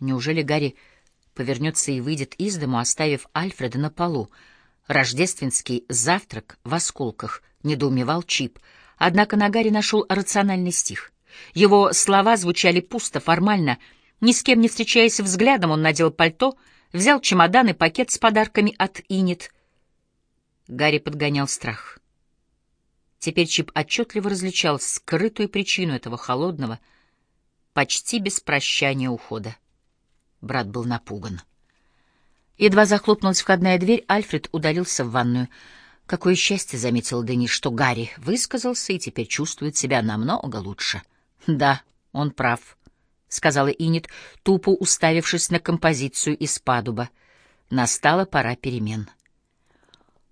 Неужели Гарри повернется и выйдет из дому, оставив Альфреда на полу? Рождественский завтрак в осколках, недоумевал Чип. Однако на Гарри нашел рациональный стих. Его слова звучали пусто, формально. Ни с кем не встречаясь взглядом, он надел пальто, взял чемодан и пакет с подарками от Инет. Гарри подгонял страх. Теперь Чип отчетливо различал скрытую причину этого холодного, почти без прощания ухода. Брат был напуган. Едва захлопнулась входная дверь, Альфред удалился в ванную. Какое счастье, — заметил Денис, — что Гарри высказался и теперь чувствует себя намного лучше. — Да, он прав, — сказала Инит, тупо уставившись на композицию из падуба. Настала пора перемен.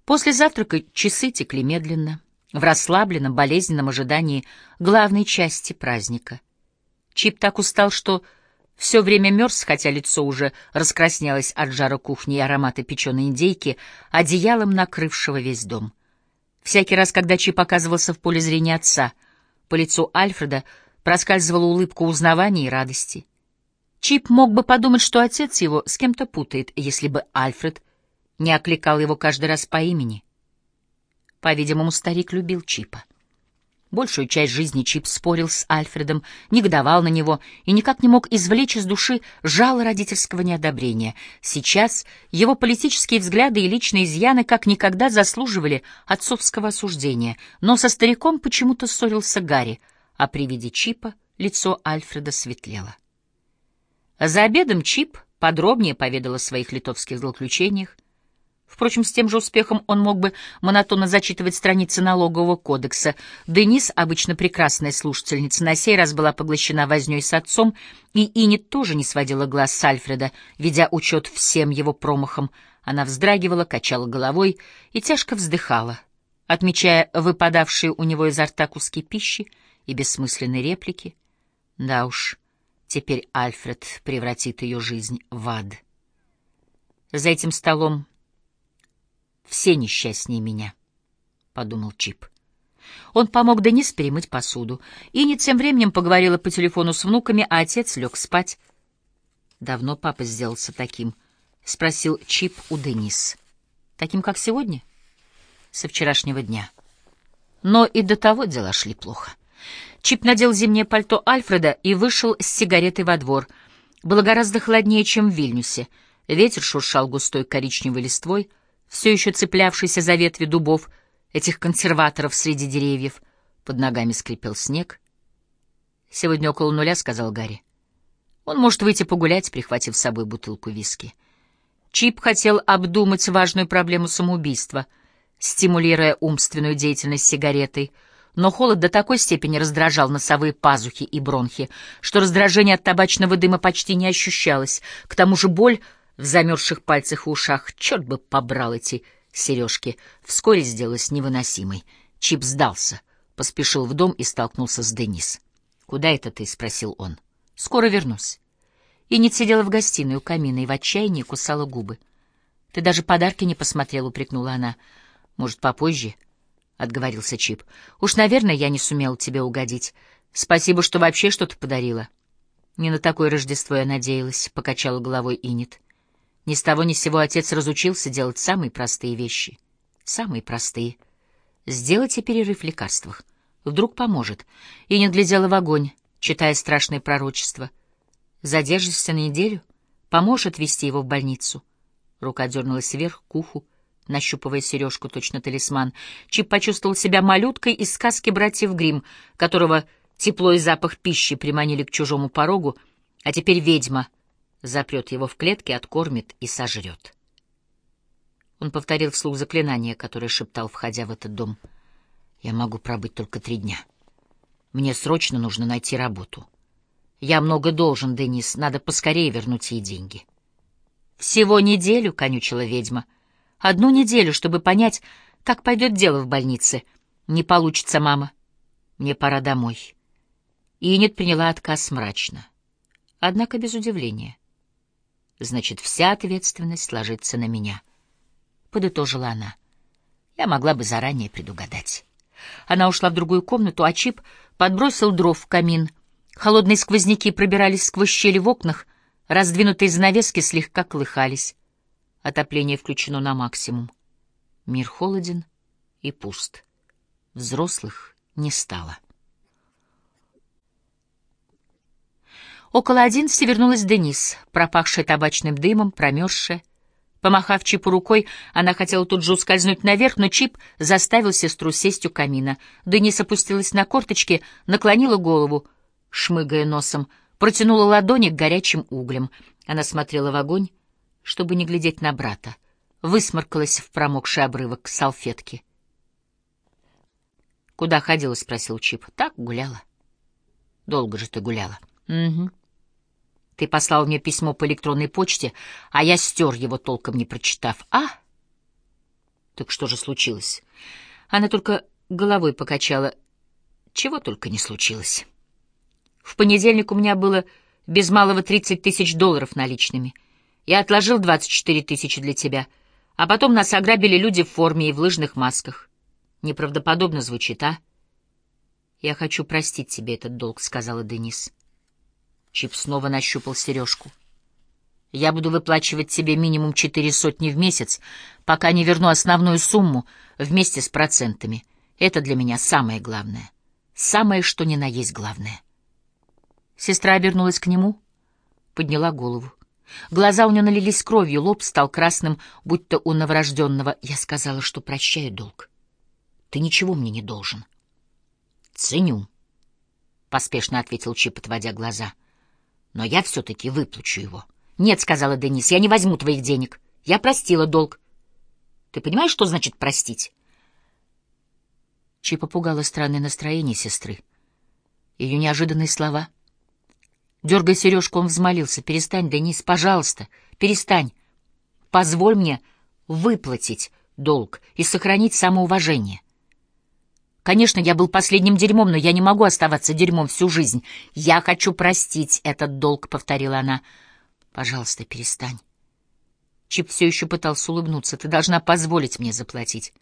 После завтрака часы текли медленно, в расслабленном, болезненном ожидании главной части праздника. Чип так устал, что все время мерз, хотя лицо уже раскраснелось от жара кухни и аромата печеной индейки, одеялом накрывшего весь дом. Всякий раз, когда Чип оказывался в поле зрения отца, по лицу Альфреда проскальзывала улыбка узнавания и радости. Чип мог бы подумать, что отец его с кем-то путает, если бы Альфред не окликал его каждый раз по имени. По-видимому, старик любил Чипа. Большую часть жизни Чип спорил с Альфредом, негодовал на него и никак не мог извлечь из души жало родительского неодобрения. Сейчас его политические взгляды и личные изъяны как никогда заслуживали отцовского осуждения, но со стариком почему-то ссорился Гарри, а при виде Чипа лицо Альфреда светлело. За обедом Чип подробнее поведал о своих литовских злоключениях, Впрочем, с тем же успехом он мог бы монотонно зачитывать страницы налогового кодекса. Денис, обычно прекрасная слушательница, на сей раз была поглощена вознёй с отцом, и Инет тоже не сводила глаз с Альфреда, ведя учет всем его промахам. Она вздрагивала, качала головой и тяжко вздыхала, отмечая выпадавшие у него изо рта куски пищи и бессмысленные реплики. Да уж, теперь Альфред превратит ее жизнь в ад. За этим столом все несчастнее меня, — подумал Чип. Он помог Денис перемыть посуду. Ини тем временем поговорила по телефону с внуками, а отец лег спать. «Давно папа сделался таким?» — спросил Чип у Денис. «Таким, как сегодня?» «Со вчерашнего дня». Но и до того дела шли плохо. Чип надел зимнее пальто Альфреда и вышел с сигаретой во двор. Было гораздо холоднее, чем в Вильнюсе. Ветер шуршал густой коричневой листвой — все еще цеплявшийся за ветви дубов, этих консерваторов среди деревьев. Под ногами скрипел снег. «Сегодня около нуля», — сказал Гарри. «Он может выйти погулять, прихватив с собой бутылку виски». Чип хотел обдумать важную проблему самоубийства, стимулируя умственную деятельность сигаретой, но холод до такой степени раздражал носовые пазухи и бронхи, что раздражение от табачного дыма почти не ощущалось. К тому же боль в замерзших пальцах и ушах. Черт бы побрал эти сережки. Вскоре сделалась невыносимой. Чип сдался, поспешил в дом и столкнулся с Денис. «Куда это ты?» — спросил он. «Скоро вернусь». Иннет сидела в гостиной у камина и в отчаянии кусала губы. «Ты даже подарки не посмотрел», — упрекнула она. «Может, попозже?» — отговорился Чип. «Уж, наверное, я не сумел тебе угодить. Спасибо, что вообще что-то подарила». «Не на такое Рождество я надеялась», — покачала головой Иннет. Ни с того ни с сего отец разучился делать самые простые вещи. Самые простые. Сделайте перерыв в лекарствах. Вдруг поможет. И не глядела в огонь, читая страшные пророчества. Задержишься на неделю? Поможет вести его в больницу. Рука дернулась вверх, к уху, нащупывая сережку, точно талисман. Чип почувствовал себя малюткой из сказки братьев Гримм, которого тепло и запах пищи приманили к чужому порогу, а теперь ведьма запрет его в клетке, откормит и сожрет. Он повторил вслух заклинание, которое шептал, входя в этот дом. «Я могу пробыть только три дня. Мне срочно нужно найти работу. Я много должен, Денис, надо поскорее вернуть ей деньги». «Всего неделю», — конючила ведьма. «Одну неделю, чтобы понять, как пойдет дело в больнице. Не получится, мама. Мне пора домой». Инет приняла отказ мрачно, однако без удивления значит, вся ответственность ложится на меня. Подытожила она. Я могла бы заранее предугадать. Она ушла в другую комнату, а Чип подбросил дров в камин. Холодные сквозняки пробирались сквозь щели в окнах, Раздвинутые занавески слегка колыхались. Отопление включено на максимум. Мир холоден и пуст. Взрослых не стало. Около одиннадцати вернулась Денис, пропахшая табачным дымом, промерзшая. Помахав Чипу рукой, она хотела тут же ускользнуть наверх, но Чип заставил сестру сесть у камина. Денис опустилась на корточки, наклонила голову, шмыгая носом, протянула ладони к горячим углям. Она смотрела в огонь, чтобы не глядеть на брата. Высморкалась в промокший обрывок салфетки. «Куда ходила?» — спросил Чип. «Так, гуляла». «Долго же ты гуляла?» «Угу». «Ты послал мне письмо по электронной почте, а я стер его, толком не прочитав. А?» «Так что же случилось?» Она только головой покачала. «Чего только не случилось». В понедельник у меня было без малого 30 тысяч долларов наличными. Я отложил 24 тысячи для тебя. А потом нас ограбили люди в форме и в лыжных масках. Неправдоподобно звучит, а? «Я хочу простить тебе этот долг», — сказала Денис. Чип снова нащупал сережку. «Я буду выплачивать тебе минимум четыре сотни в месяц, пока не верну основную сумму вместе с процентами. Это для меня самое главное. Самое, что ни на есть главное». Сестра обернулась к нему, подняла голову. Глаза у нее налились кровью, лоб стал красным, будто у новорожденного. Я сказала, что прощаю долг. Ты ничего мне не должен. Ценю, — поспешно ответил Чип, отводя глаза. Но я все-таки выплачу его. Нет, — сказала Денис, — я не возьму твоих денег. Я простила долг. Ты понимаешь, что значит простить? Чипа пугало странное настроение сестры. Ее неожиданные слова — Дергая сережку, он взмолился. «Перестань, Денис, пожалуйста, перестань. Позволь мне выплатить долг и сохранить самоуважение. Конечно, я был последним дерьмом, но я не могу оставаться дерьмом всю жизнь. Я хочу простить этот долг», — повторила она. «Пожалуйста, перестань». Чип все еще пытался улыбнуться. «Ты должна позволить мне заплатить.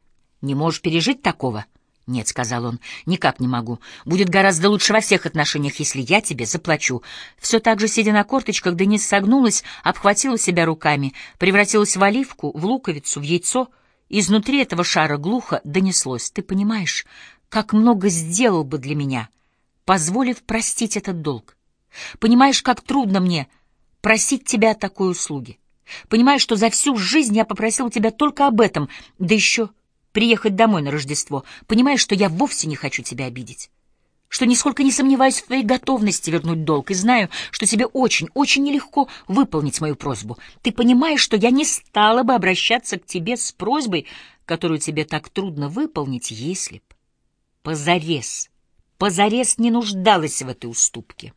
Не можешь пережить такого?» «Нет», — сказал он, — «никак не могу. Будет гораздо лучше во всех отношениях, если я тебе заплачу». Все так же, сидя на корточках, Денис согнулась, обхватила себя руками, превратилась в оливку, в луковицу, в яйцо. Изнутри этого шара глухо донеслось. «Ты понимаешь, как много сделал бы для меня, позволив простить этот долг? Понимаешь, как трудно мне просить тебя о такой услуге? Понимаешь, что за всю жизнь я попросил тебя только об этом, да еще...» приехать домой на Рождество, понимая, что я вовсе не хочу тебя обидеть, что нисколько не сомневаюсь в твоей готовности вернуть долг и знаю, что тебе очень, очень нелегко выполнить мою просьбу. Ты понимаешь, что я не стала бы обращаться к тебе с просьбой, которую тебе так трудно выполнить, если б позарез, позарез не нуждалась в этой уступке.